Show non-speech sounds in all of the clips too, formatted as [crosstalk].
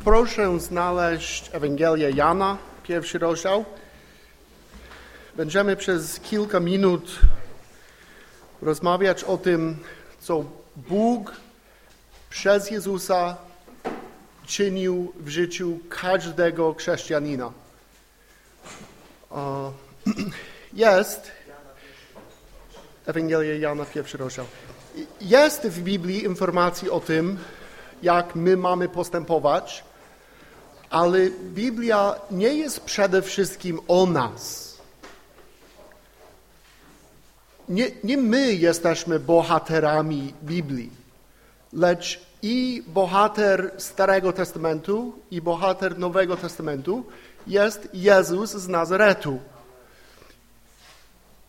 Proszę znaleźć Ewangelię Jana, pierwszy rozdział. Będziemy przez kilka minut rozmawiać o tym, co Bóg przez Jezusa czynił w życiu każdego chrześcijanina. [clears throat] Jest Ewangelia Jana, pierwszy rozdział. Jest w Biblii informacji o tym, jak my mamy postępować, ale Biblia nie jest przede wszystkim o nas. Nie, nie my jesteśmy bohaterami Biblii, lecz i bohater Starego Testamentu, i bohater Nowego Testamentu jest Jezus z Nazaretu.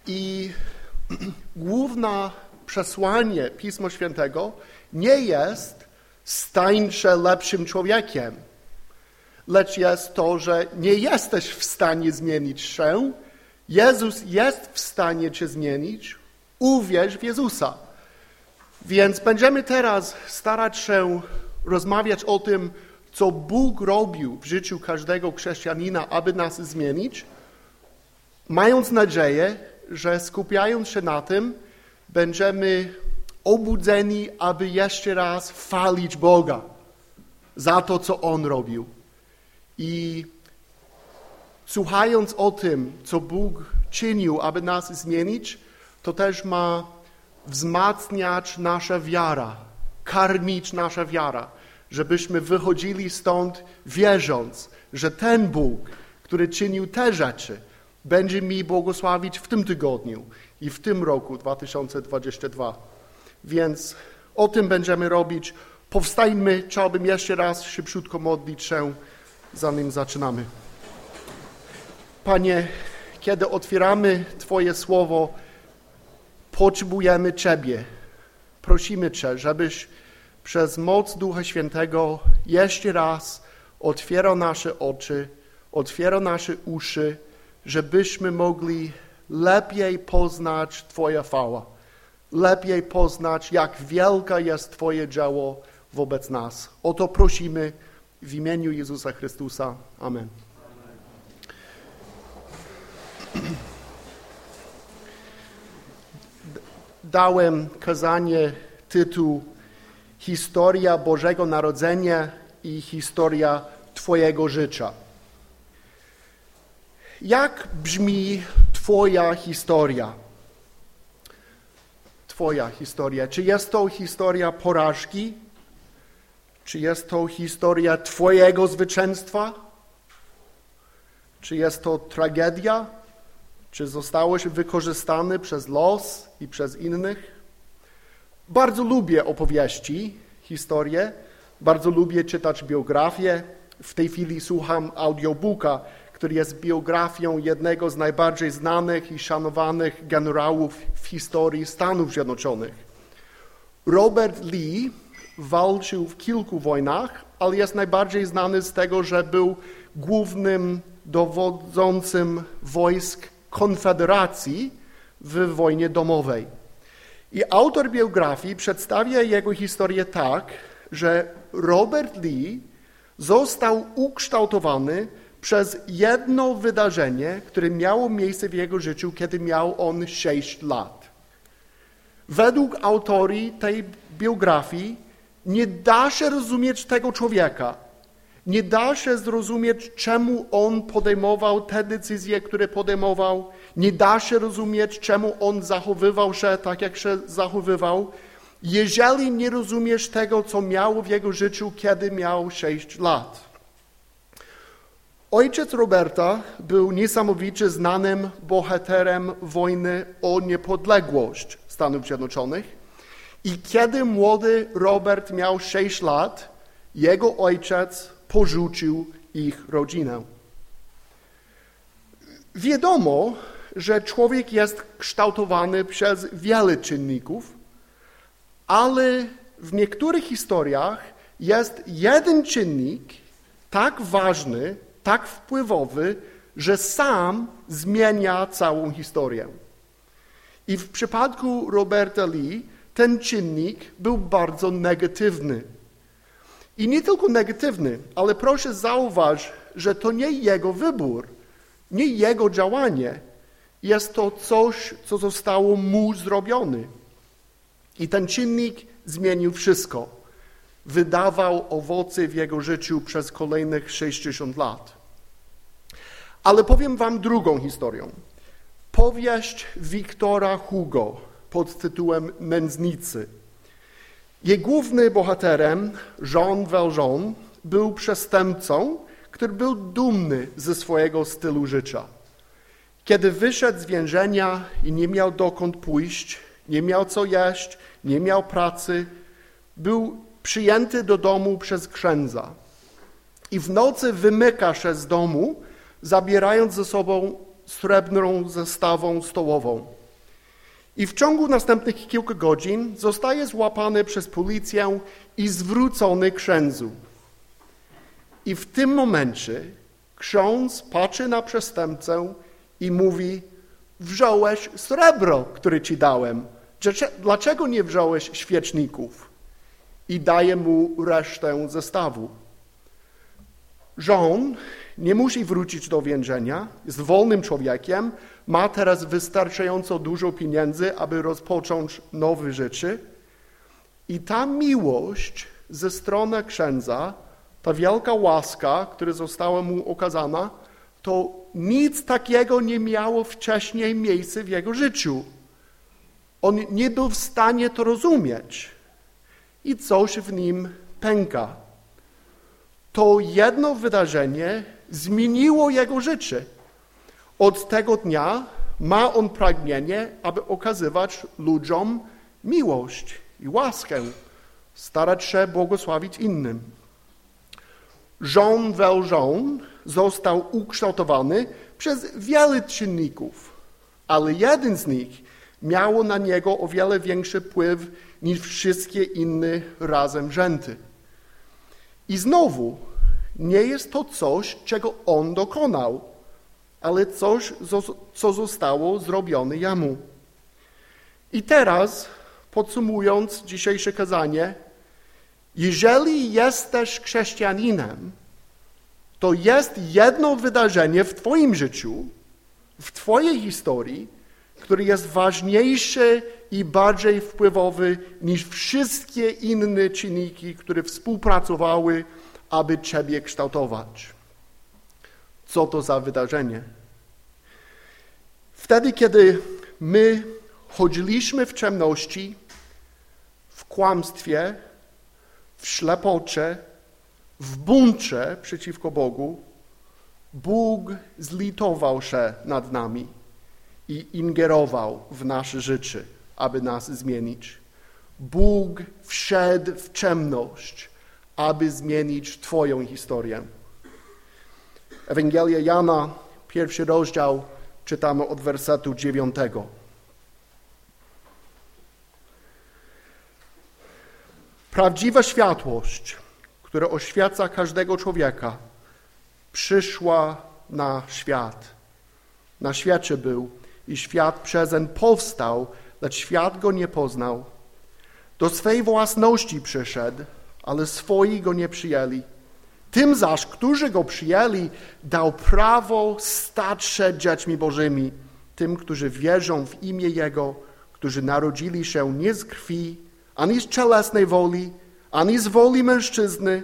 I [clears throat] główne przesłanie Pisma Świętego nie jest stań się lepszym człowiekiem, lecz jest to, że nie jesteś w stanie zmienić się. Jezus jest w stanie cię zmienić. Uwierz w Jezusa. Więc będziemy teraz starać się rozmawiać o tym, co Bóg robił w życiu każdego chrześcijanina, aby nas zmienić, mając nadzieję, że skupiając się na tym, będziemy obudzeni, aby jeszcze raz chwalić Boga za to, co On robił. I słuchając o tym, co Bóg czynił, aby nas zmienić, to też ma wzmacniać nasza wiara, karmić nasza wiara, żebyśmy wychodzili stąd wierząc, że ten Bóg, który czynił te rzeczy, będzie mi błogosławić w tym tygodniu i w tym roku 2022. Więc o tym będziemy robić. Powstajmy, chciałbym jeszcze raz szybciutko modlić się, zanim zaczynamy. Panie, kiedy otwieramy Twoje słowo, potrzebujemy Ciebie. Prosimy Cię, żebyś przez moc Ducha Świętego jeszcze raz otwierał nasze oczy, otwierał nasze uszy, żebyśmy mogli lepiej poznać Twoja chwała, lepiej poznać, jak wielka jest Twoje dzieło wobec nas. O to prosimy w imieniu Jezusa Chrystusa. Amen. Dałem kazanie tytuł Historia Bożego Narodzenia i historia Twojego życia. Jak brzmi Twoja historia? Twoja historia. Czy jest to historia porażki? Czy jest to historia Twojego zwycięstwa? Czy jest to tragedia? Czy zostałeś wykorzystany przez los i przez innych? Bardzo lubię opowieści, historie. Bardzo lubię czytać biografie. W tej chwili słucham audiobooka który jest biografią jednego z najbardziej znanych i szanowanych generałów w historii Stanów Zjednoczonych. Robert Lee walczył w kilku wojnach, ale jest najbardziej znany z tego, że był głównym dowodzącym wojsk Konfederacji w wojnie domowej. I autor biografii przedstawia jego historię tak, że Robert Lee został ukształtowany przez jedno wydarzenie, które miało miejsce w jego życiu, kiedy miał on 6 lat. Według autorii tej biografii nie da się rozumieć tego człowieka. Nie da się zrozumieć, czemu on podejmował te decyzje, które podejmował. Nie da się rozumieć, czemu on zachowywał się tak, jak się zachowywał, jeżeli nie rozumiesz tego, co miało w jego życiu, kiedy miał 6 lat. Ojciec Roberta był niesamowicie znanym bohaterem wojny o niepodległość Stanów Zjednoczonych. I kiedy młody Robert miał 6 lat, jego ojciec porzucił ich rodzinę. Wiadomo, że człowiek jest kształtowany przez wiele czynników, ale w niektórych historiach jest jeden czynnik tak ważny, tak wpływowy, że sam zmienia całą historię. I w przypadku Roberta Lee ten czynnik był bardzo negatywny. I nie tylko negatywny, ale proszę zauważ, że to nie jego wybór, nie jego działanie. Jest to coś, co zostało mu zrobione. I ten czynnik zmienił wszystko. Wydawał owoce w jego życiu przez kolejnych 60 lat. Ale powiem wam drugą historię. Powieść Wiktora Hugo pod tytułem Nędznicy. Jej głównym bohaterem, Jean Valjean, był przestępcą, który był dumny ze swojego stylu życia. Kiedy wyszedł z więzienia i nie miał dokąd pójść, nie miał co jeść, nie miał pracy, był przyjęty do domu przez księdza. I w nocy wymyka się z domu, zabierając ze sobą srebrną zestawą stołową. I w ciągu następnych kilku godzin zostaje złapany przez policję i zwrócony księdzu. I w tym momencie ksiądz patrzy na przestępcę i mówi: Wziąłeś srebro, które ci dałem. Dlaczego nie wziąłeś świeczników? I daje mu resztę zestawu. Żon nie musi wrócić do więzienia, jest wolnym człowiekiem, ma teraz wystarczająco dużo pieniędzy, aby rozpocząć nowe życie. I ta miłość ze strony księdza, ta wielka łaska, która została mu okazana, to nic takiego nie miało wcześniej miejsca w jego życiu. On nie był w stanie to rozumieć i coś w nim pęka. To jedno wydarzenie zmieniło jego życie. Od tego dnia ma on pragnienie, aby okazywać ludziom miłość i łaskę, starać się błogosławić innym. Jean Valjean został ukształtowany przez wiele czynników, ale jeden z nich miało na niego o wiele większy wpływ niż wszystkie inne razem rzędy. I znowu, nie jest to coś, czego on dokonał, ale coś, co zostało zrobione jemu. I teraz, podsumując dzisiejsze kazanie, jeżeli jesteś chrześcijaninem, to jest jedno wydarzenie w Twoim życiu, w Twojej historii, które jest ważniejsze i bardziej wpływowe niż wszystkie inne czynniki, które współpracowały, aby Ciebie kształtować. Co to za wydarzenie? Wtedy, kiedy my chodziliśmy w ciemności, w kłamstwie, w ślepocie, w buncie przeciwko Bogu, Bóg zlitował się nad nami i ingerował w nasze życie, aby nas zmienić. Bóg wszedł w ciemność, aby zmienić Twoją historię. Ewangelia Jana, pierwszy rozdział, czytamy od wersetu dziewiątego. Prawdziwa światłość, która oświeca każdego człowieka, przyszła na świat. Na świecie był i świat przezen powstał, lecz świat go nie poznał. Do swej własności przyszedł, ale swoi go nie przyjęli. Tym zaś, którzy go przyjęli, dał prawo stać się dziećmi Bożymi, tym, którzy wierzą w imię Jego, którzy narodzili się nie z krwi, ani z cielesnej woli, ani z woli mężczyzny,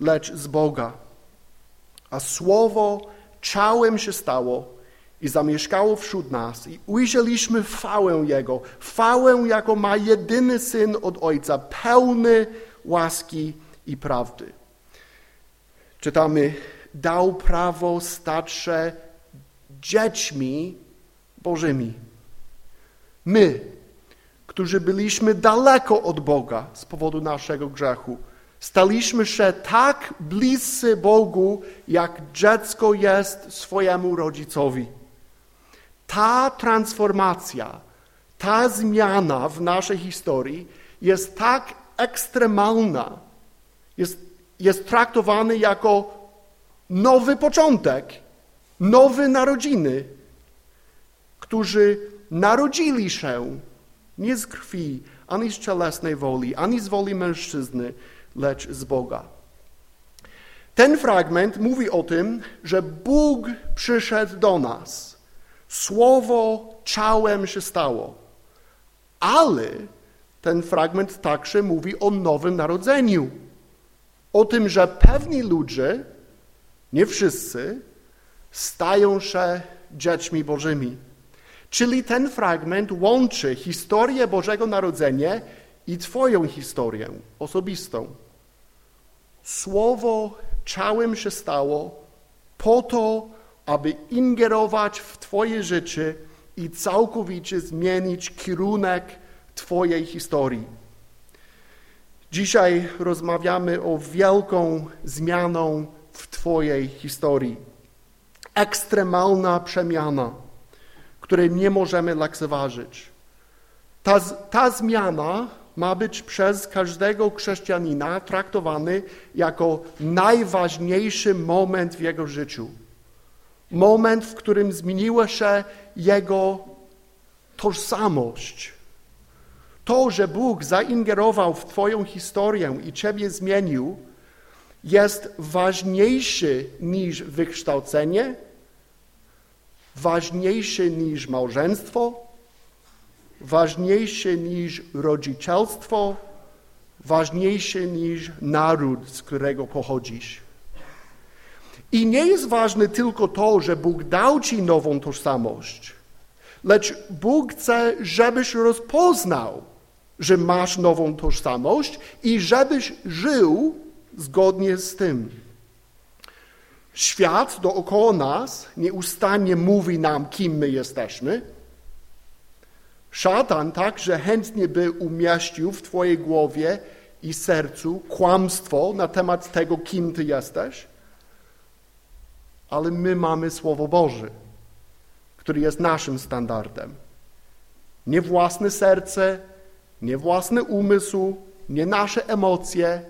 lecz z Boga. A Słowo ciałem się stało i zamieszkało wśród nas i ujrzeliśmy chwałę Jego, chwałę, jaką ma jedyny Syn od Ojca, pełny łaski i prawdy. Czytamy, dał prawo stać się dziećmi Bożymi. My, którzy byliśmy daleko od Boga z powodu naszego grzechu, staliśmy się tak bliscy Bogu, jak dziecko jest swojemu rodzicowi. Ta transformacja, ta zmiana w naszej historii jest tak ekstremalna, jest, jest traktowany jako nowy początek, nowe narodziny, którzy narodzili się nie z krwi, ani z cielesnej woli, ani z woli mężczyzny, lecz z Boga. Ten fragment mówi o tym, że Bóg przyszedł do nas. Słowo ciałem się stało. Ale ten fragment także mówi o nowym narodzeniu. O tym, że pewni ludzie, nie wszyscy, stają się dziećmi Bożymi. Czyli ten fragment łączy historię Bożego Narodzenia i Twoją historię osobistą. Słowo ciałem się stało po to, aby ingerować w Twoje życie i całkowicie zmienić kierunek Twojej historii. Dzisiaj rozmawiamy o wielką zmianą w Twojej historii. Ekstremalna przemiana, której nie możemy lekceważyć. Ta, ta zmiana ma być przez każdego chrześcijanina traktowany jako najważniejszy moment w jego życiu. Moment, w którym zmieniła się jego tożsamość. To, że Bóg zaingerował w Twoją historię i Ciebie zmienił, jest ważniejszy niż wykształcenie, ważniejszy niż małżeństwo, ważniejsze niż rodzicielstwo, ważniejsze niż naród, z którego pochodzisz. I nie jest ważne tylko to, że Bóg dał ci nową tożsamość, lecz Bóg chce, żebyś rozpoznał, że masz nową tożsamość i żebyś żył zgodnie z tym. Świat dookoła nas nieustannie mówi nam, kim my jesteśmy, Szatan także chętnie by umieścił w Twojej głowie i sercu kłamstwo na temat tego, kim Ty jesteś, ale my mamy Słowo Boże, które jest naszym standardem. Nie własne serce, nie własny umysł, nie nasze emocje,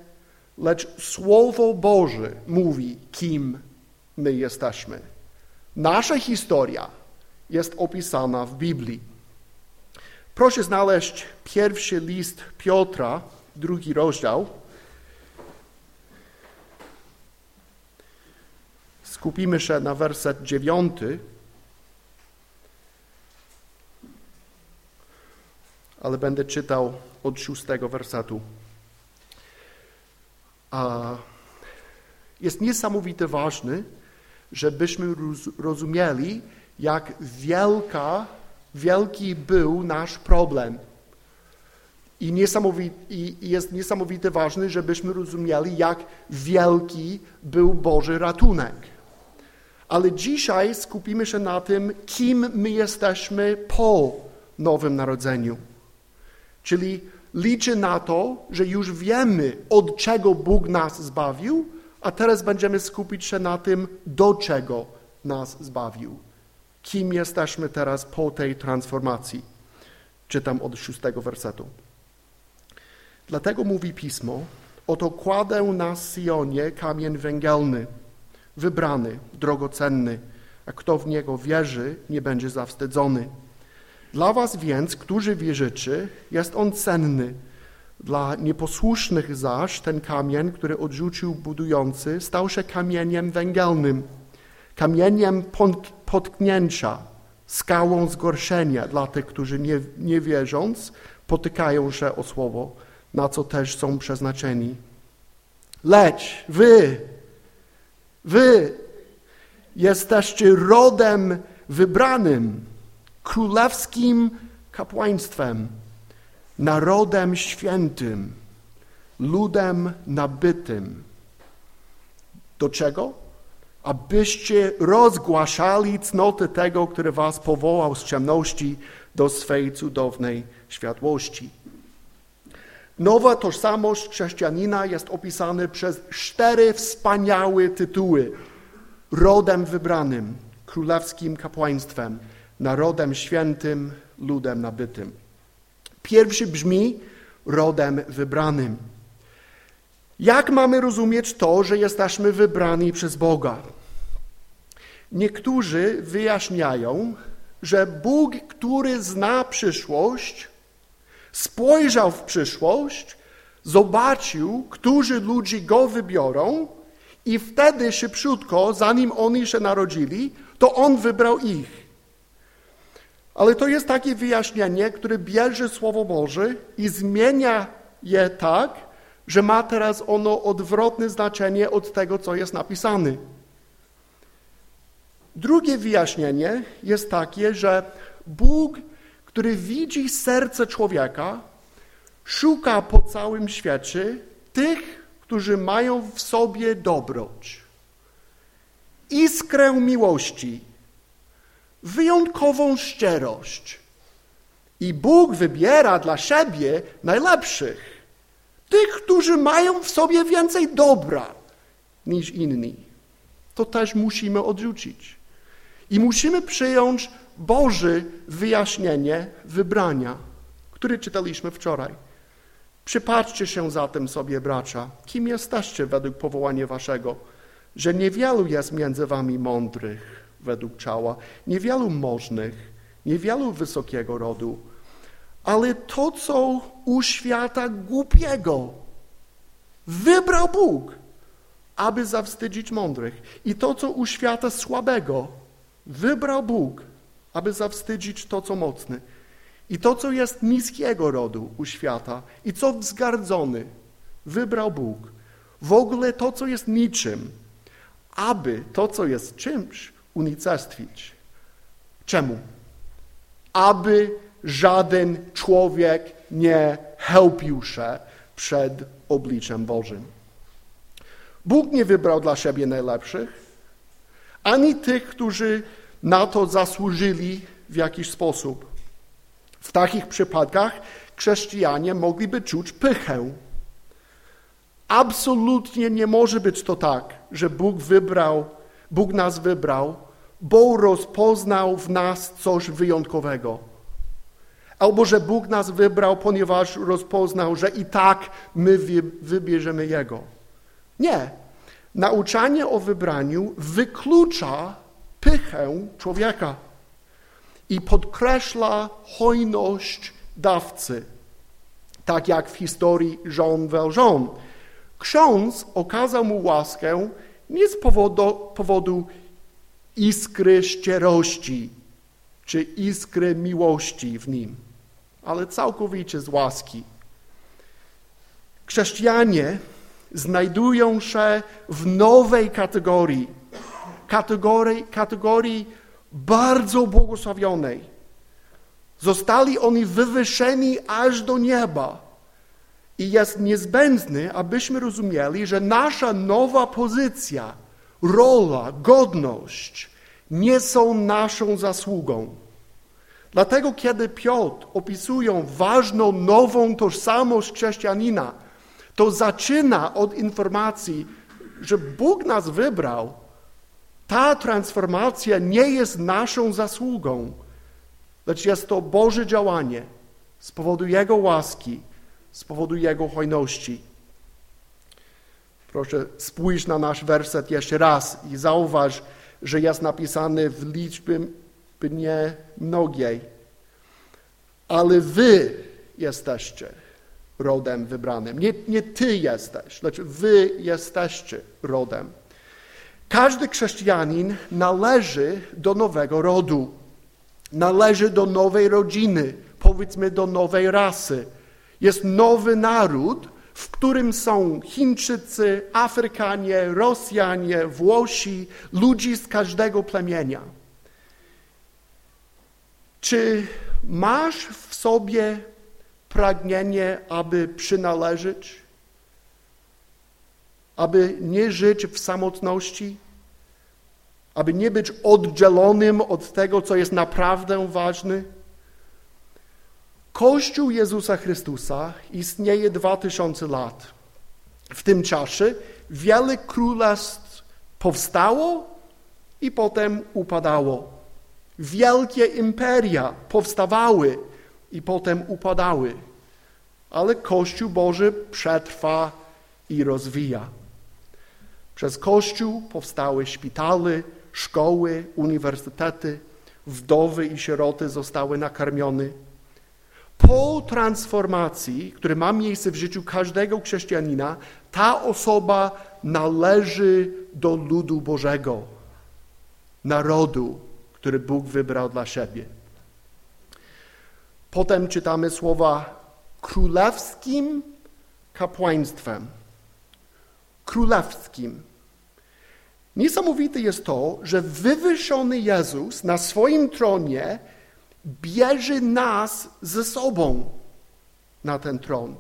lecz Słowo Boże mówi, kim my jesteśmy. Nasza historia jest opisana w Biblii. Proszę znaleźć pierwszy list Piotra, drugi rozdział. Skupimy się na werset dziewiąty. Ale będę czytał od szóstego wersetu. Jest niesamowite ważne, żebyśmy rozumieli, jak wielka wielki był nasz problem. I, niesamowity, I jest niesamowite ważne, żebyśmy rozumieli, jak wielki był Boży ratunek. Ale dzisiaj skupimy się na tym, kim my jesteśmy po Nowym Narodzeniu. Czyli liczę na to, że już wiemy, od czego Bóg nas zbawił, a teraz będziemy skupić się na tym, do czego nas zbawił kim jesteśmy teraz po tej transformacji. Czytam od szóstego wersetu. Dlatego mówi Pismo, oto kładę na Sionie kamień węgielny, wybrany, drogocenny, a kto w niego wierzy, nie będzie zawstydzony. Dla was więc, którzy wierzycie, jest on cenny. Dla nieposłusznych zaś ten kamień, który odrzucił budujący, stał się kamieniem węgielnym, kamieniem potknięcia, skałą zgorszenia dla tych, którzy nie, nie wierząc, potykają się o słowo, na co też są przeznaczeni. Lecz wy, wy jesteście rodem wybranym, królewskim kapłaństwem, narodem świętym, ludem nabytym. Do czego? abyście rozgłaszali cnoty tego, który was powołał z ciemności do swej cudownej światłości. Nowa tożsamość chrześcijanina jest opisana przez cztery wspaniałe tytuły. Rodem wybranym, królewskim kapłaństwem, narodem świętym, ludem nabytym. Pierwszy brzmi rodem wybranym. Jak mamy rozumieć to, że jesteśmy wybrani przez Boga? Niektórzy wyjaśniają, że Bóg, który zna przyszłość, spojrzał w przyszłość, zobaczył, którzy ludzie go wybiorą i wtedy szybciutko, zanim oni się narodzili, to on wybrał ich. Ale to jest takie wyjaśnienie, które bierze Słowo Boże i zmienia je tak, że ma teraz ono odwrotne znaczenie od tego, co jest napisane. Drugie wyjaśnienie jest takie, że Bóg, który widzi serce człowieka, szuka po całym świecie tych, którzy mają w sobie dobroć, iskrę miłości, wyjątkową szczerość. I Bóg wybiera dla siebie najlepszych, tych, którzy mają w sobie więcej dobra niż inni. To też musimy odrzucić. I musimy przyjąć Boże wyjaśnienie wybrania, które czytaliśmy wczoraj. Przypatrzcie się zatem sobie, bracia, kim jesteście według powołania waszego, że niewielu jest między wami mądrych według ciała, niewielu możnych, niewielu wysokiego rodu, ale to, co u świata głupiego wybrał Bóg, aby zawstydzić mądrych. I to, co u świata słabego wybrał Bóg, aby zawstydzić to, co mocne. I to, co jest niskiego rodu u świata i co wzgardzony, wybrał Bóg. W ogóle to, co jest niczym, aby to, co jest czymś, unicestwić. Czemu? Aby żaden człowiek nie chełpił się przed obliczem Bożym. Bóg nie wybrał dla siebie najlepszych, ani tych, którzy na to zasłużyli w jakiś sposób. W takich przypadkach chrześcijanie mogliby czuć pychę. Absolutnie nie może być to tak, że Bóg wybrał, Bóg nas wybrał, bo rozpoznał w nas coś wyjątkowego. Albo że Bóg nas wybrał, ponieważ rozpoznał, że i tak my wybierzemy Jego. Nie. Nauczanie o wybraniu wyklucza pychę człowieka i podkreśla hojność dawcy. Tak jak w historii Jean Valjean. Ksiądz okazał mu łaskę nie z powodu, powodu iskry szczerości czy iskry miłości w nim, ale całkowicie z łaski. Chrześcijanie znajdują się w nowej kategorii, kategorii, kategorii bardzo błogosławionej. Zostali oni wywyższeni aż do nieba. I jest niezbędny, abyśmy rozumieli, że nasza nowa pozycja, rola, godność nie są naszą zasługą. Dlatego, kiedy Piotr opisują ważną, nową tożsamość chrześcijanina, to zaczyna od informacji, że Bóg nas wybrał ta transformacja nie jest naszą zasługą, lecz jest to Boże działanie z powodu Jego łaski, z powodu Jego hojności. Proszę spójrz na nasz werset jeszcze raz i zauważ, że jest napisany w liczbie mnogiej. Ale wy jesteście rodem wybranym. Nie, nie ty jesteś, lecz wy jesteście rodem każdy chrześcijanin należy do nowego rodu, należy do nowej rodziny, powiedzmy do nowej rasy. Jest nowy naród, w którym są Chińczycy, Afrykanie, Rosjanie, Włosi, ludzi z każdego plemienia. Czy masz w sobie pragnienie, aby przynależeć? Aby nie żyć w samotności, aby nie być oddzielonym od tego, co jest naprawdę ważne. Kościół Jezusa Chrystusa istnieje dwa tysiące lat. W tym czasie wiele królestw powstało i potem upadało. Wielkie imperia powstawały i potem upadały. Ale Kościół Boży przetrwa i rozwija. Przez Kościół powstały szpitale, szkoły, uniwersytety, wdowy i sieroty zostały nakarmione. po transformacji, która ma miejsce w życiu każdego chrześcijanina, ta osoba należy do ludu Bożego, narodu, który Bóg wybrał dla siebie. Potem czytamy słowa królewskim kapłaństwem. Królewskim. Niesamowite jest to, że wywyższony Jezus na swoim tronie bierze nas ze sobą na ten tron.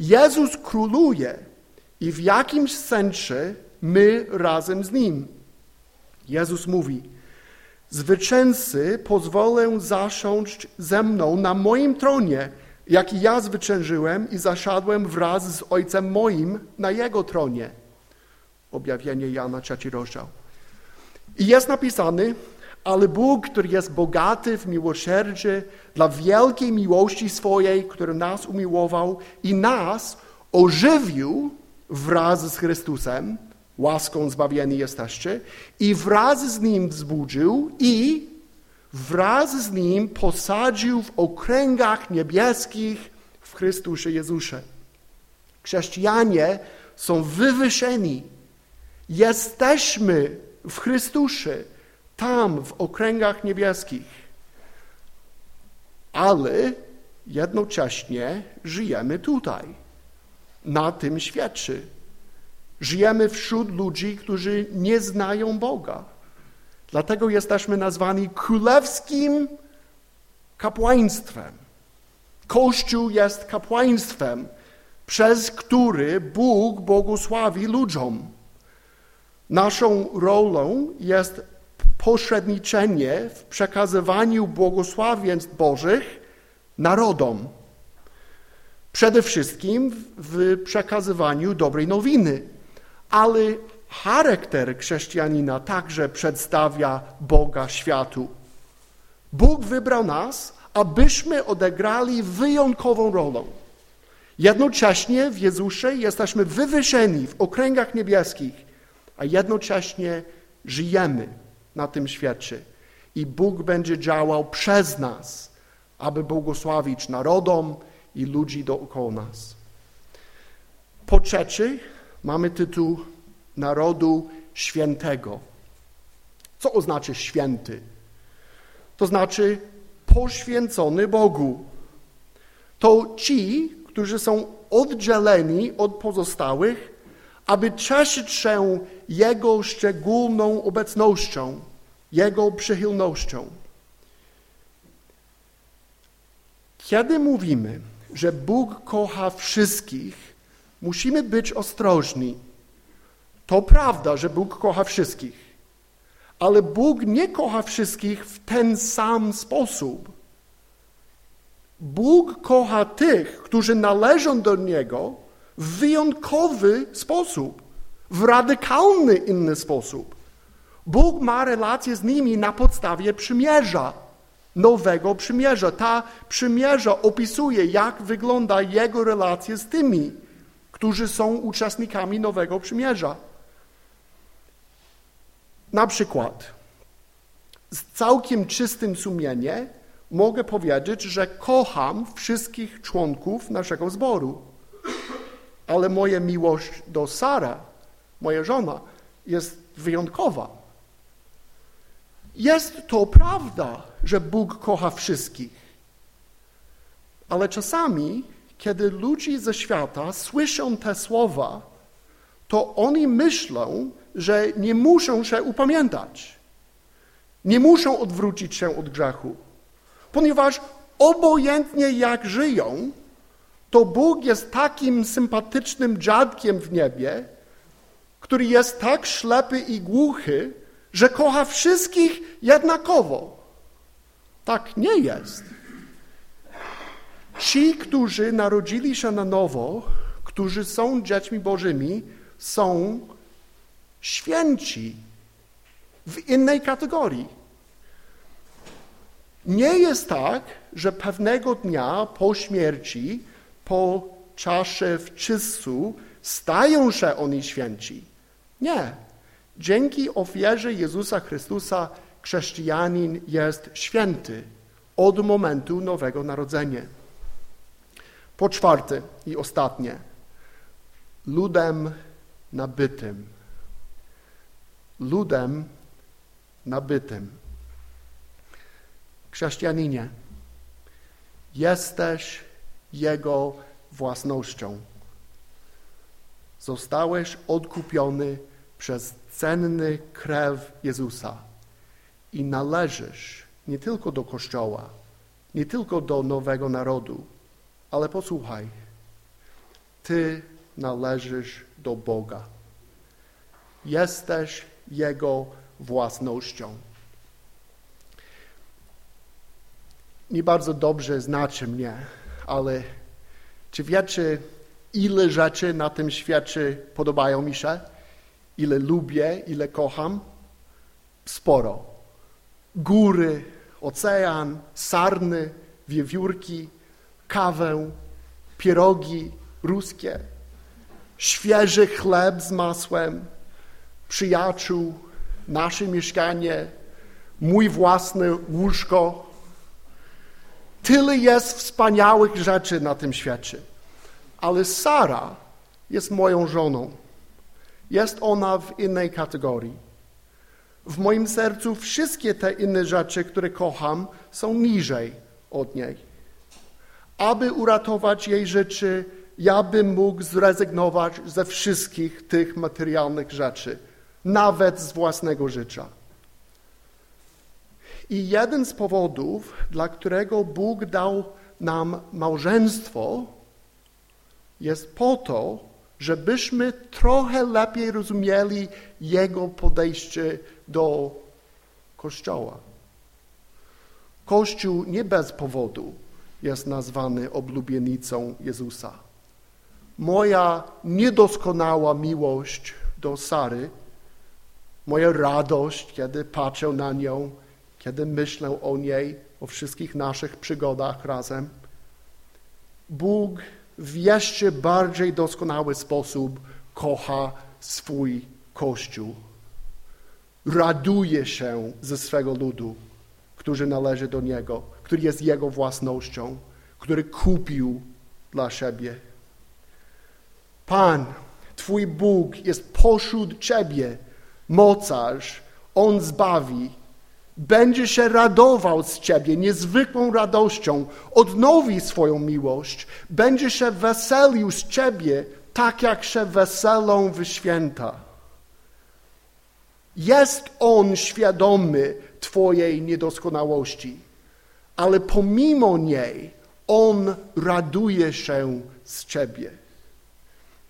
Jezus króluje i w jakimś sensie my razem z Nim. Jezus mówi, zwycięzcy pozwolę zasiąść ze mną na moim tronie, jak ja zwyciężyłem i zasiadłem wraz z Ojcem moim na Jego tronie. Objawienie Jana, trzeci rozdział. I jest napisany, ale Bóg, który jest bogaty w miłosierdzie, dla wielkiej miłości swojej, który nas umiłował i nas ożywił wraz z Chrystusem, łaską zbawieni jesteście, i wraz z Nim wzbudził i wraz z Nim posadził w okręgach niebieskich w Chrystusie Jezusie. Chrześcijanie są wywyższeni. Jesteśmy w Chrystusie, tam w okręgach niebieskich. Ale jednocześnie żyjemy tutaj, na tym świecie. Żyjemy wśród ludzi, którzy nie znają Boga. Dlatego jesteśmy nazwani królewskim kapłaństwem. Kościół jest kapłaństwem, przez który Bóg błogosławi ludziom. Naszą rolą jest pośredniczenie w przekazywaniu błogosławieństw Bożych narodom. Przede wszystkim w przekazywaniu dobrej nowiny, ale charakter chrześcijanina także przedstawia Boga światu. Bóg wybrał nas, abyśmy odegrali wyjątkową rolę. Jednocześnie w Jezusie jesteśmy wywyższeni w okręgach niebieskich, a jednocześnie żyjemy na tym świecie. I Bóg będzie działał przez nas, aby błogosławić narodom i ludzi dookoła nas. Po trzecie, mamy tytuł narodu świętego. Co oznacza święty? To znaczy poświęcony Bogu. To ci, którzy są oddzieleni od pozostałych, aby cieszyć się Jego szczególną obecnością, Jego przychylnością. Kiedy mówimy, że Bóg kocha wszystkich, musimy być ostrożni to prawda, że Bóg kocha wszystkich, ale Bóg nie kocha wszystkich w ten sam sposób. Bóg kocha tych, którzy należą do Niego w wyjątkowy sposób, w radykalny inny sposób. Bóg ma relacje z nimi na podstawie przymierza, nowego przymierza. Ta przymierza opisuje, jak wygląda Jego relacja z tymi, którzy są uczestnikami nowego przymierza. Na przykład, z całkiem czystym sumieniem mogę powiedzieć, że kocham wszystkich członków naszego zboru. Ale moja miłość do Sara, moja żona, jest wyjątkowa. Jest to prawda, że Bóg kocha wszystkich. Ale czasami, kiedy ludzie ze świata słyszą te słowa, to oni myślą, że nie muszą się upamiętać. Nie muszą odwrócić się od grzechu, ponieważ obojętnie jak żyją, to Bóg jest takim sympatycznym dziadkiem w niebie, który jest tak ślepy i głuchy, że kocha wszystkich jednakowo. Tak nie jest. Ci, którzy narodzili się na nowo, którzy są dziećmi Bożymi, są święci w innej kategorii. Nie jest tak, że pewnego dnia po śmierci, po czasie w czyscu stają się oni święci. Nie. Dzięki ofierze Jezusa Chrystusa chrześcijanin jest święty od momentu Nowego Narodzenia. Po czwarte i ostatnie, ludem nabytym. Ludem nabytym. Chrześcijaninie, jesteś Jego własnością. Zostałeś odkupiony przez cenny krew Jezusa i należysz nie tylko do Kościoła, nie tylko do nowego narodu, ale posłuchaj, Ty należysz do Boga. Jesteś Jego własnością. Nie bardzo dobrze znacie mnie, ale czy wiecie, ile rzeczy na tym świecie podobają mi się? Ile lubię, ile kocham? Sporo. Góry, ocean, sarny, wiewiórki, kawę, pierogi ruskie, świeży chleb z masłem, przyjaciół, nasze mieszkanie, mój własny łóżko. Tyle jest wspaniałych rzeczy na tym świecie. Ale Sara jest moją żoną. Jest ona w innej kategorii. W moim sercu wszystkie te inne rzeczy, które kocham, są niżej od niej. Aby uratować jej życie, ja bym mógł zrezygnować ze wszystkich tych materialnych rzeczy, nawet z własnego życia. I jeden z powodów, dla którego Bóg dał nam małżeństwo, jest po to, żebyśmy trochę lepiej rozumieli Jego podejście do Kościoła. Kościół nie bez powodu jest nazwany oblubienicą Jezusa. Moja niedoskonała miłość do Sary, moja radość, kiedy patrzę na nią, kiedy myślę o niej, o wszystkich naszych przygodach razem. Bóg w jeszcze bardziej doskonały sposób kocha swój Kościół. Raduje się ze swego ludu, który należy do Niego, który jest Jego własnością, który kupił dla siebie. Pan, Twój Bóg jest pośród Ciebie, mocarz, On zbawi, będzie się radował z Ciebie niezwykłą radością, odnowi swoją miłość, będzie się weselił z Ciebie, tak jak się weselą w święta. Jest On świadomy Twojej niedoskonałości, ale pomimo niej On raduje się z Ciebie.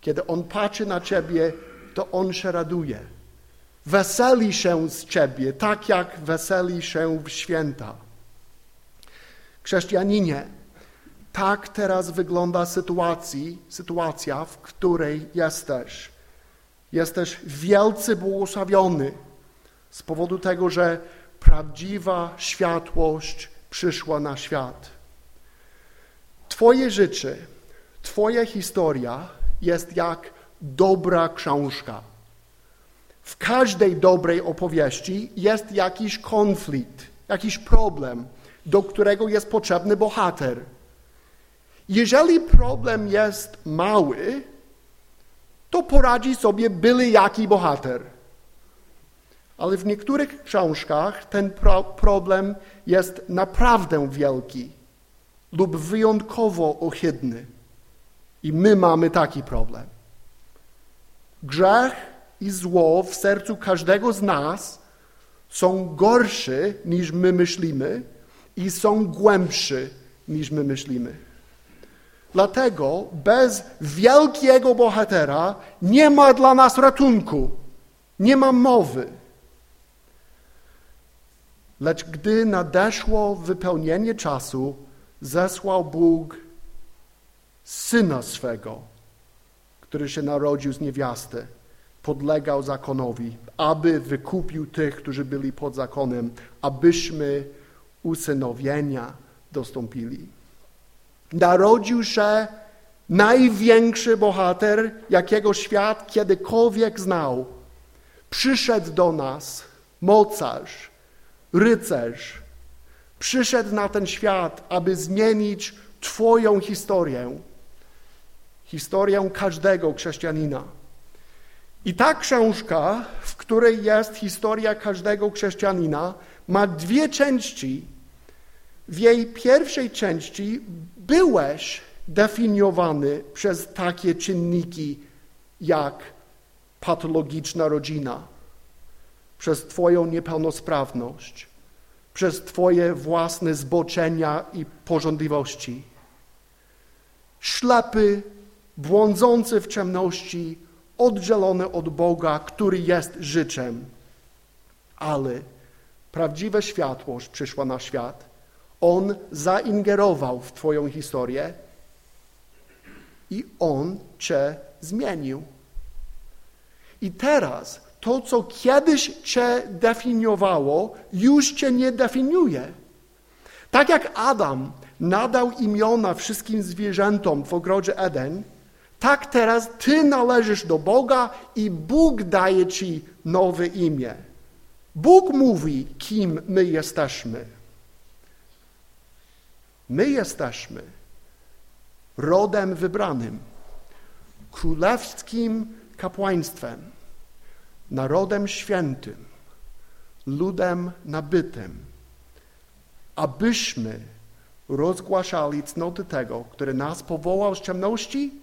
Kiedy On patrzy na Ciebie, to On się raduje weseli się z Ciebie, tak jak weseli się w święta. Chrześcijaninie, tak teraz wygląda sytuacji, sytuacja, w której jesteś. Jesteś wielce błogosławiony z powodu tego, że prawdziwa światłość przyszła na świat. Twoje życie, Twoja historia jest jak dobra książka w każdej dobrej opowieści jest jakiś konflikt, jakiś problem, do którego jest potrzebny bohater. Jeżeli problem jest mały, to poradzi sobie byle jaki bohater. Ale w niektórych książkach ten pro problem jest naprawdę wielki lub wyjątkowo ohydny. I my mamy taki problem. Grzech i zło w sercu każdego z nas są gorsze niż my myślimy i są głębsze niż my myślimy. Dlatego bez wielkiego bohatera nie ma dla nas ratunku, nie ma mowy. Lecz gdy nadeszło wypełnienie czasu, zesłał Bóg syna swego, który się narodził z niewiasty podlegał zakonowi, aby wykupił tych, którzy byli pod zakonem, abyśmy usynowienia dostąpili. Narodził się największy bohater, jakiego świat kiedykolwiek znał. Przyszedł do nas mocarz, rycerz. Przyszedł na ten świat, aby zmienić Twoją historię, historię każdego chrześcijanina. I ta książka, w której jest historia każdego chrześcijanina, ma dwie części. W jej pierwszej części byłeś definiowany przez takie czynniki jak patologiczna rodzina, przez Twoją niepełnosprawność, przez Twoje własne zboczenia i porządliwości. Ślepy, błądzący w ciemności, oddzielony od Boga, który jest życzem. Ale prawdziwa światłość przyszła na świat. On zaingerował w Twoją historię i On Cię zmienił. I teraz to, co kiedyś Cię definiowało, już Cię nie definiuje. Tak jak Adam nadał imiona wszystkim zwierzętom w ogrodzie Eden, tak teraz Ty należysz do Boga i Bóg daje Ci nowe imię. Bóg mówi, kim my jesteśmy. My jesteśmy rodem wybranym, królewskim kapłaństwem, narodem świętym, ludem nabytym, abyśmy rozgłaszali cnoty tego, który nas powołał z ciemności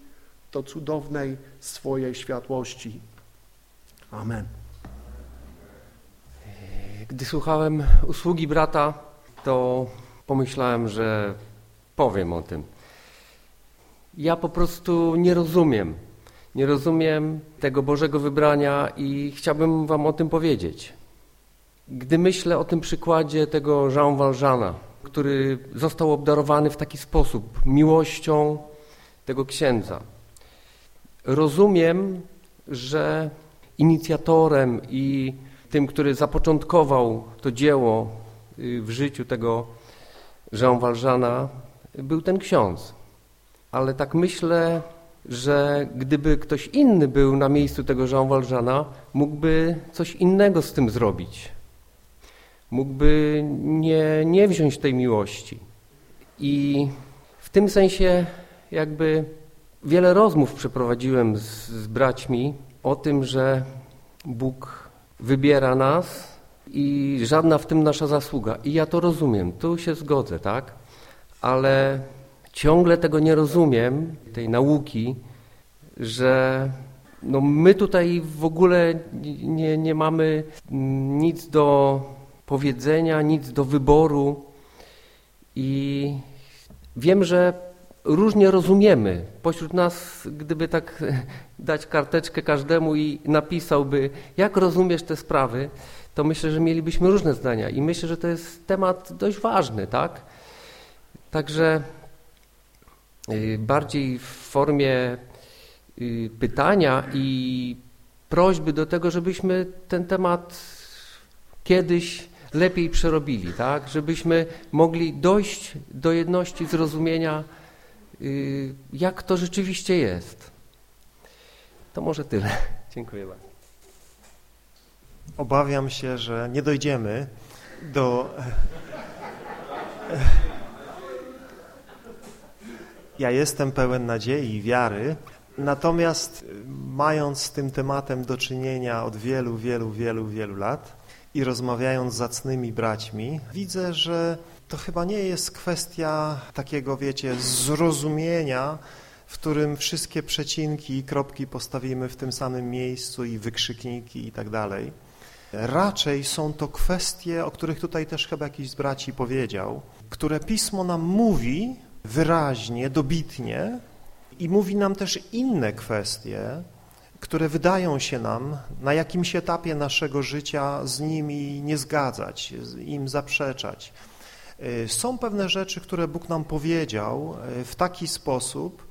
do cudownej swojej światłości. Amen. Gdy słuchałem usługi brata, to pomyślałem, że powiem o tym. Ja po prostu nie rozumiem. Nie rozumiem tego Bożego wybrania i chciałbym Wam o tym powiedzieć. Gdy myślę o tym przykładzie tego Jean Valjeana, który został obdarowany w taki sposób, miłością tego księdza, rozumiem, że inicjatorem i tym, który zapoczątkował to dzieło y, w życiu tego Jean Valjeana, był ten ksiądz. Ale tak myślę, że gdyby ktoś inny był na miejscu tego Jean Valjeana, mógłby coś innego z tym zrobić. Mógłby nie, nie wziąć tej miłości. I w tym sensie jakby wiele rozmów przeprowadziłem z, z braćmi o tym, że Bóg wybiera nas i żadna w tym nasza zasługa. I ja to rozumiem, tu się zgodzę, tak? Ale ciągle tego nie rozumiem, tej nauki, że no my tutaj w ogóle nie, nie mamy nic do powiedzenia, nic do wyboru i wiem, że różnie rozumiemy. Pośród nas, gdyby tak [laughs] dać karteczkę każdemu i napisałby, jak rozumiesz te sprawy, to myślę, że mielibyśmy różne zdania i myślę, że to jest temat dość ważny, tak? Także y, bardziej w formie y, pytania i prośby do tego, żebyśmy ten temat kiedyś lepiej przerobili, tak? Żebyśmy mogli dojść do jedności zrozumienia, jak to rzeczywiście jest. To może tyle. [laughs] Dziękuję bardzo. Obawiam się, że nie dojdziemy do... [laughs] Ja jestem pełen nadziei i wiary, natomiast mając z tym tematem do czynienia od wielu, wielu, wielu, wielu lat i rozmawiając z zacnymi braćmi, widzę, że to chyba nie jest kwestia takiego, wiecie, zrozumienia, w którym wszystkie przecinki i kropki postawimy w tym samym miejscu i wykrzykniki i tak dalej. Raczej są to kwestie, o których tutaj też chyba jakiś z braci powiedział, które Pismo nam mówi wyraźnie, dobitnie i mówi nam też inne kwestie, które wydają się nam na jakimś etapie naszego życia z nimi nie zgadzać, im zaprzeczać. Są pewne rzeczy, które Bóg nam powiedział w taki sposób,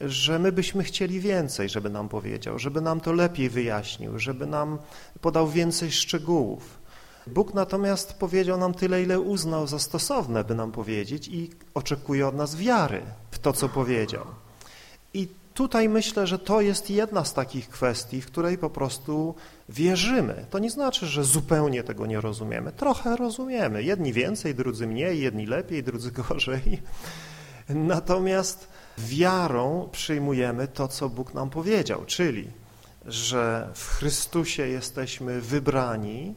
że my byśmy chcieli więcej, żeby nam powiedział, żeby nam to lepiej wyjaśnił, żeby nam podał więcej szczegółów. Bóg natomiast powiedział nam tyle, ile uznał za stosowne, by nam powiedzieć i oczekuje od nas wiary w to, co powiedział. Tutaj myślę, że to jest jedna z takich kwestii, w której po prostu wierzymy. To nie znaczy, że zupełnie tego nie rozumiemy. Trochę rozumiemy. Jedni więcej, drudzy mniej, jedni lepiej, drudzy [laughs] gorzej Natomiast wiarą przyjmujemy to, co Bóg nam powiedział, czyli, że w Chrystusie jesteśmy wybrani,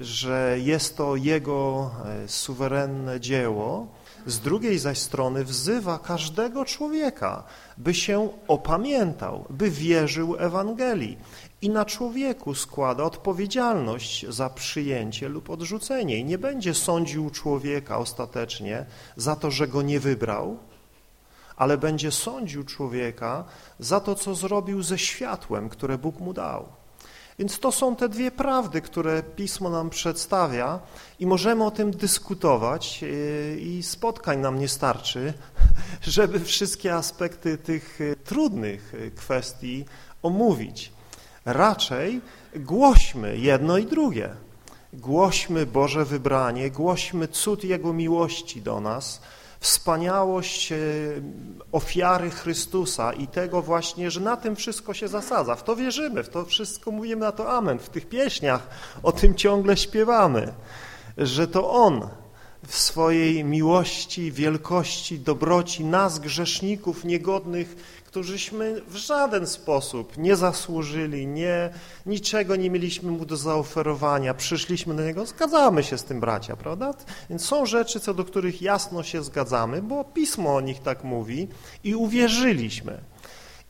że jest to Jego e, suwerenne dzieło, z drugiej zaś strony wzywa każdego człowieka, by się opamiętał, by wierzył Ewangelii i na człowieku składa odpowiedzialność za przyjęcie lub odrzucenie i nie będzie sądził człowieka ostatecznie za to, że go nie wybrał, ale będzie sądził człowieka za to, co zrobił ze światłem, które Bóg mu dał. Więc to są te dwie prawdy, które Pismo nam przedstawia i możemy o tym dyskutować yy, i spotkań nam nie starczy, [laughs] żeby wszystkie aspekty tych yy, trudnych yy, kwestii omówić. Raczej głośmy jedno i drugie. Głośmy Boże wybranie, głośmy cud Jego miłości do nas, wspaniałość e, ofiary Chrystusa i tego właśnie, że na tym wszystko się zasadza. W to wierzymy, w to wszystko mówimy na to amen. W tych pieśniach o tym ciągle śpiewamy, że to On w swojej miłości, wielkości, dobroci nas, grzeszników niegodnych, którzyśmy w żaden sposób nie zasłużyli, nie, niczego nie mieliśmy mu do zaoferowania, przyszliśmy do niego, zgadzamy się z tym bracia, prawda? Więc są rzeczy, co do których jasno się zgadzamy, bo Pismo o nich tak mówi i uwierzyliśmy.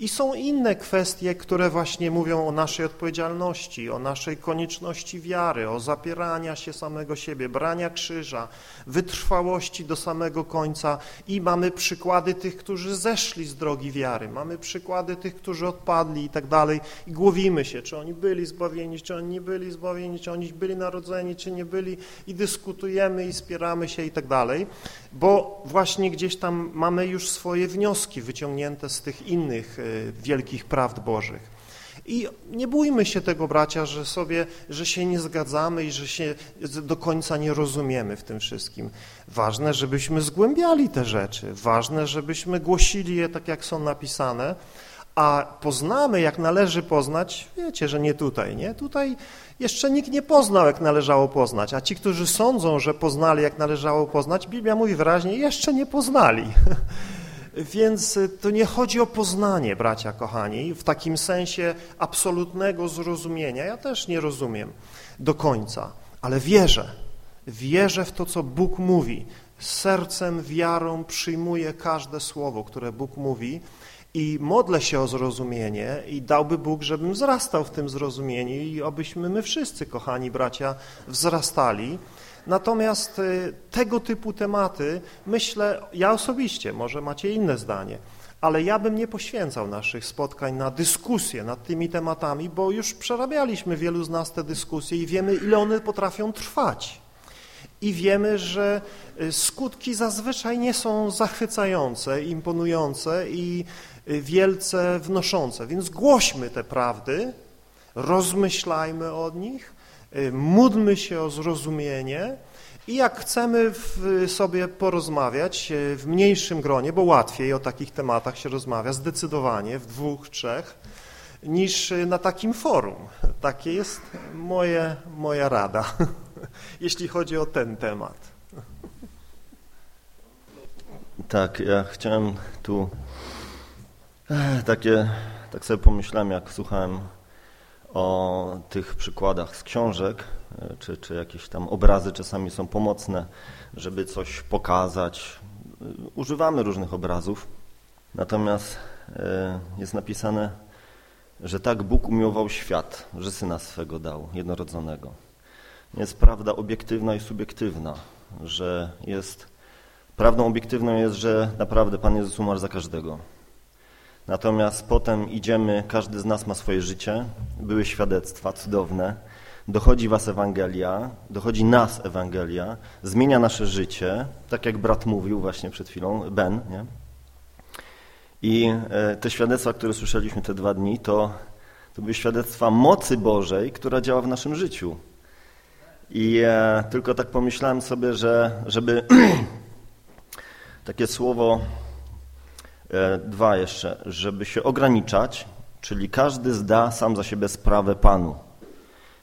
I są inne kwestie, które właśnie mówią o naszej odpowiedzialności, o naszej konieczności wiary, o zapierania się samego siebie, brania krzyża, wytrwałości do samego końca. I mamy przykłady tych, którzy zeszli z drogi wiary, mamy przykłady tych, którzy odpadli i tak dalej. I głowimy się, czy oni byli zbawieni, czy oni nie byli zbawieni, czy oni byli narodzeni, czy nie byli. I dyskutujemy i spieramy się i tak dalej, bo właśnie gdzieś tam mamy już swoje wnioski wyciągnięte z tych innych wielkich prawd Bożych. I nie bójmy się tego, bracia, że sobie, że się nie zgadzamy i że się do końca nie rozumiemy w tym wszystkim. Ważne, żebyśmy zgłębiali te rzeczy, ważne, żebyśmy głosili je tak, jak są napisane, a poznamy, jak należy poznać, wiecie, że nie tutaj, nie? Tutaj jeszcze nikt nie poznał, jak należało poznać, a ci, którzy sądzą, że poznali, jak należało poznać, Biblia mówi wyraźnie, jeszcze nie poznali. [laughs] Więc y, to nie chodzi o poznanie, bracia kochani, w takim sensie absolutnego zrozumienia. Ja też nie rozumiem do końca, ale wierzę. Wierzę w to, co Bóg mówi. Sercem, wiarą przyjmuję każde słowo, które Bóg mówi i modlę się o zrozumienie i dałby Bóg, żebym wzrastał w tym zrozumieniu i obyśmy my wszyscy, kochani bracia, wzrastali Natomiast y, tego typu tematy, myślę, ja osobiście, może macie inne zdanie, ale ja bym nie poświęcał naszych spotkań na dyskusję nad tymi tematami, bo już przerabialiśmy wielu z nas te dyskusje i wiemy, ile one potrafią trwać. I wiemy, że y, skutki zazwyczaj nie są zachwycające, imponujące i y, wielce wnoszące. Więc głośmy te prawdy, rozmyślajmy o nich, módlmy się o zrozumienie i jak chcemy sobie porozmawiać y, w mniejszym gronie, bo łatwiej o takich tematach się rozmawia zdecydowanie w dwóch, trzech, niż y, na takim forum. Takie jest moje, moja rada, [laughs] jeśli chodzi o ten temat. Tak, ja chciałem tu e, takie, tak sobie pomyślałem, jak słuchałem o tych przykładach z książek, e, czy, czy jakieś tam obrazy czasami są pomocne, żeby coś pokazać. E, używamy różnych obrazów, natomiast e, jest napisane, że tak Bóg umiłował świat, że Syna swego dał, jednorodzonego. Jest prawda obiektywna i subiektywna, że jest prawdą obiektywną jest, że naprawdę Pan Jezus umarł za każdego Natomiast potem idziemy, każdy z nas ma swoje życie, były świadectwa cudowne, dochodzi was Ewangelia, dochodzi nas Ewangelia, zmienia nasze życie, tak jak brat mówił właśnie przed chwilą, Ben, nie? I e, te świadectwa, które słyszeliśmy te dwa dni, to, to były świadectwa mocy Bożej, która działa w naszym życiu. I e, tylko tak pomyślałem sobie, że żeby [clears throat] takie słowo dwa jeszcze, żeby się ograniczać, czyli każdy zda sam za siebie sprawę Panu.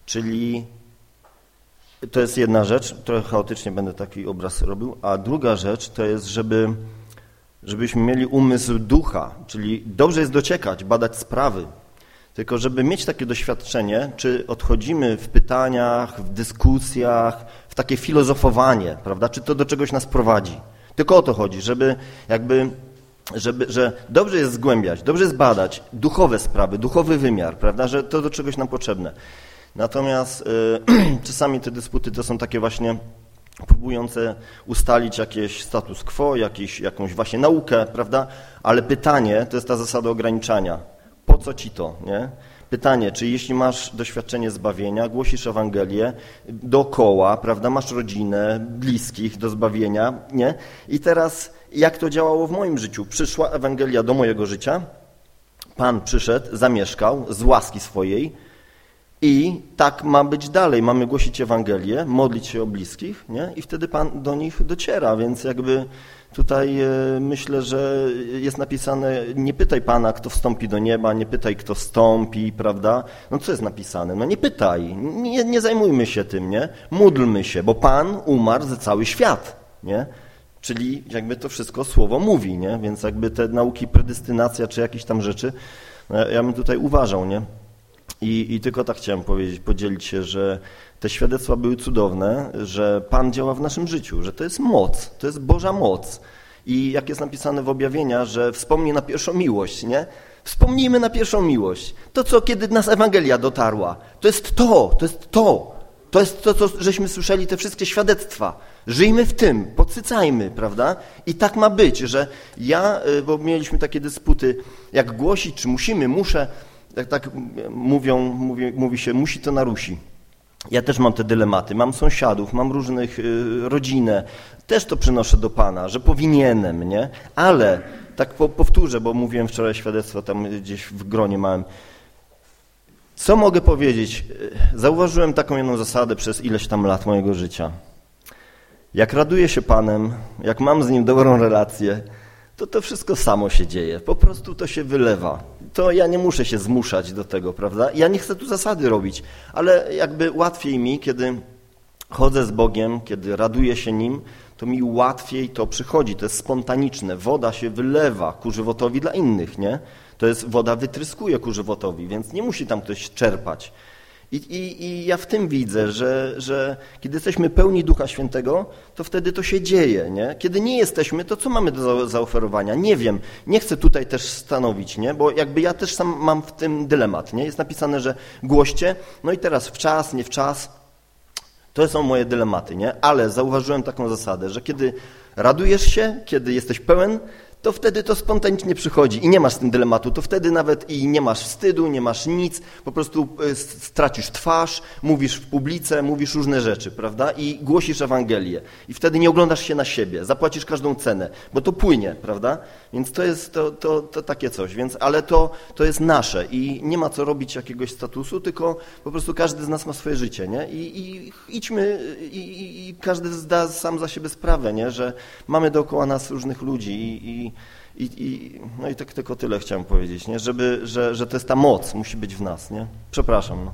Czyli to jest jedna rzecz, trochę chaotycznie będę taki obraz robił, a druga rzecz to jest, żeby żebyśmy mieli umysł ducha, czyli dobrze jest dociekać, badać sprawy, tylko żeby mieć takie doświadczenie, czy odchodzimy w pytaniach, w dyskusjach, w takie filozofowanie, prawda? Czy to do czegoś nas prowadzi? Tylko o to chodzi, żeby jakby, żeby, że dobrze jest zgłębiać, dobrze jest badać duchowe sprawy, duchowy wymiar, prawda? Że to do czegoś nam potrzebne. Natomiast y, [clears throat] czasami te dysputy to są takie właśnie próbujące ustalić jakieś status quo, jakiś, jakąś właśnie naukę, prawda? Ale pytanie to jest ta zasada ograniczania. Po co ci to, nie? Pytanie, czy jeśli masz doświadczenie zbawienia, głosisz Ewangelię dookoła, prawda, masz rodzinę, bliskich do zbawienia, nie? I teraz jak to działało w moim życiu? Przyszła Ewangelia do mojego życia, Pan przyszedł, zamieszkał z łaski swojej, i tak ma być dalej. Mamy głosić Ewangelię, modlić się o bliskich nie? i wtedy Pan do nich dociera. Więc jakby tutaj e, myślę, że jest napisane nie pytaj Pana, kto wstąpi do nieba, nie pytaj, kto wstąpi, prawda? No co jest napisane? No nie pytaj, nie, nie zajmujmy się tym, nie? Módlmy się, bo Pan umarł za cały świat, nie? Czyli jakby to wszystko słowo mówi, nie? Więc jakby te nauki predystynacja czy jakieś tam rzeczy, no ja bym tutaj uważał, nie? I, I, tylko tak chciałem powiedzieć, podzielić się, że te świadectwa były cudowne, że Pan działa w naszym życiu, że to jest moc, to jest Boża moc. I jak jest napisane w objawienia, że wspomnij na pierwszą miłość, nie? Wspomnijmy na pierwszą miłość. To, co kiedy nas Ewangelia dotarła, to jest to, to jest to. To jest to, co żeśmy słyszeli, te wszystkie świadectwa. Żyjmy w tym, podsycajmy, prawda? I tak ma być, że ja, y, bo mieliśmy takie dysputy, jak głosić, czy musimy, muszę, tak, tak mówią, mówi, mówi się, musi to na Rusi. Ja też mam te dylematy, mam sąsiadów, mam różnych, y, rodzinę, też to przynoszę do Pana, że powinienem, nie? Ale, tak po, powtórzę, bo mówiłem wczoraj świadectwo tam gdzieś w gronie małym, co mogę powiedzieć? Zauważyłem taką jedną zasadę przez ileś tam lat mojego życia. Jak raduję się Panem, jak mam z Nim dobrą relację, to to wszystko samo się dzieje. Po prostu to się wylewa to ja nie muszę się zmuszać do tego, prawda? Ja nie chcę tu zasady robić, ale jakby łatwiej mi, kiedy chodzę z Bogiem, kiedy raduję się Nim, to mi łatwiej to przychodzi. To jest spontaniczne. Woda się wylewa ku żywotowi dla innych, nie? To jest woda wytryskuje ku żywotowi, więc nie musi tam ktoś czerpać. I, i, I, ja w tym widzę, że, że kiedy jesteśmy pełni Ducha Świętego, to wtedy to się dzieje. Nie? Kiedy nie jesteśmy, to co mamy do zaoferowania? Nie wiem. Nie chcę tutaj też stanowić, nie? bo jakby ja też sam mam w tym dylemat. Nie? Jest napisane, że głoście, no i teraz w czas, nie w czas. To są moje dylematy, nie? ale zauważyłem taką zasadę, że kiedy radujesz się, kiedy jesteś pełen, to wtedy to spontanicznie przychodzi i nie masz z tym dylematu, to wtedy nawet i nie masz wstydu, nie masz nic, po prostu e, stracisz twarz, mówisz w publice, mówisz różne rzeczy, prawda? I głosisz Ewangelię. I wtedy nie oglądasz się na siebie, zapłacisz każdą cenę, bo to płynie, prawda? Więc to jest to, to, to takie coś, więc, ale to, to jest nasze i nie ma co robić jakiegoś statusu, tylko po prostu każdy z nas ma swoje życie, nie? I, i idźmy i, i każdy zda sam za siebie sprawę, nie? Że mamy dookoła nas różnych ludzi i, i i, no i tak tylko tyle chciałem powiedzieć, nie? Żeby, że, że to jest ta moc, musi być w nas. Nie? Przepraszam. No.